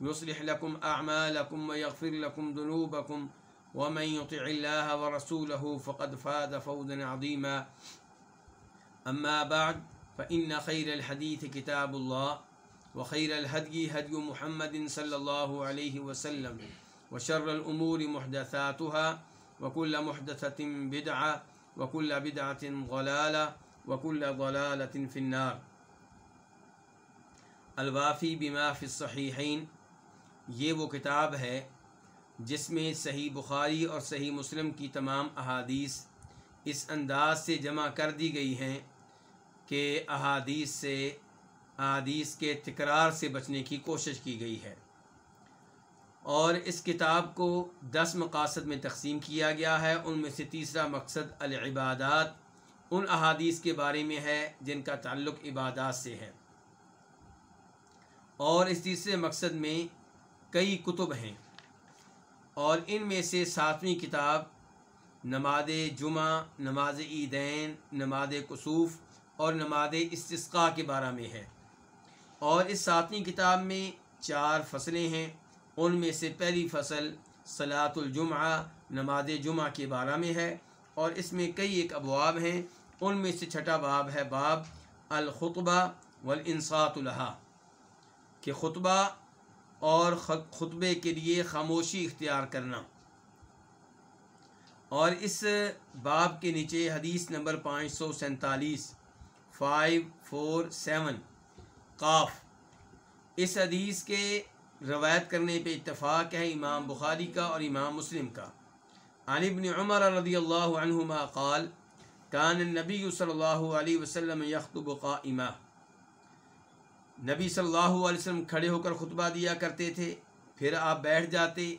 يصلح لكم أعمالكم ويغفر لكم ذنوبكم ومن يطع الله ورسوله فقد فاز فوزا عظيما. أما بعد، فإن خير الحديث كتاب الله وخير الهدي هدي محمد صلى الله عليه وسلم وشر الأمور محدثاتها وكل محدثة بدعة وكل بدعة ضلالة وكل ضلالة في النار. الوافی بما فی الصحیحین یہ وہ کتاب ہے جس میں صحیح بخاری اور صحیح مسلم کی تمام احادیث اس انداز سے جمع کر دی گئی ہیں کہ احادیث سے، احادیث کے تکرار سے بچنے کی کوشش کی گئی ہے۔ اور اس کتاب کو دس مقاصد میں تقسیم کیا گیا ہے۔ ان میں سے تیسرا مقصد العبادات، ان احادیث کے بارے میں ہے جن کا تعلق عبادات سے ہے۔ اور اس تیسرے مقصد میں کئی کتب ہیں۔ اور ان میں سے ساتویں کتاب نماز جمعہ، نماز عیدین، نماز کسوف اور نماز استسقاء کے بارے میں ہے۔ اور اس ساتویں کتاب میں چار فصلیں ہیں۔ ان میں سے پہلی فصل صلاۃ الجمعہ، نماز جمعہ کے بارے میں ہے۔ اور اس میں کئی ایک ابواب ہیں۔ ان میں سے چھٹا باب ہے باب الخطبہ والانصات لہا۔ کہ خطبہ اور خطبے کے لیے خاموشی اختیار کرنا۔ اور اس باب کے نیچے حدیث نمبر پانچ سو سینتالیس فائیو فور سیون قاف۔ اس حدیث کے روایت کرنے پہ اتفاق ہے امام بخاری کا اور امام مسلم کا۔ عن ابن عمر رضی اللہ عنہما قال، کان النبی صلی اللہ علیہ وسلم یخطب قائمہ۔ نبی صلی اللہ علیہ وسلم کھڑے ہو کر خطبہ دیا کرتے تھے، پھر آپ بیٹھ جاتے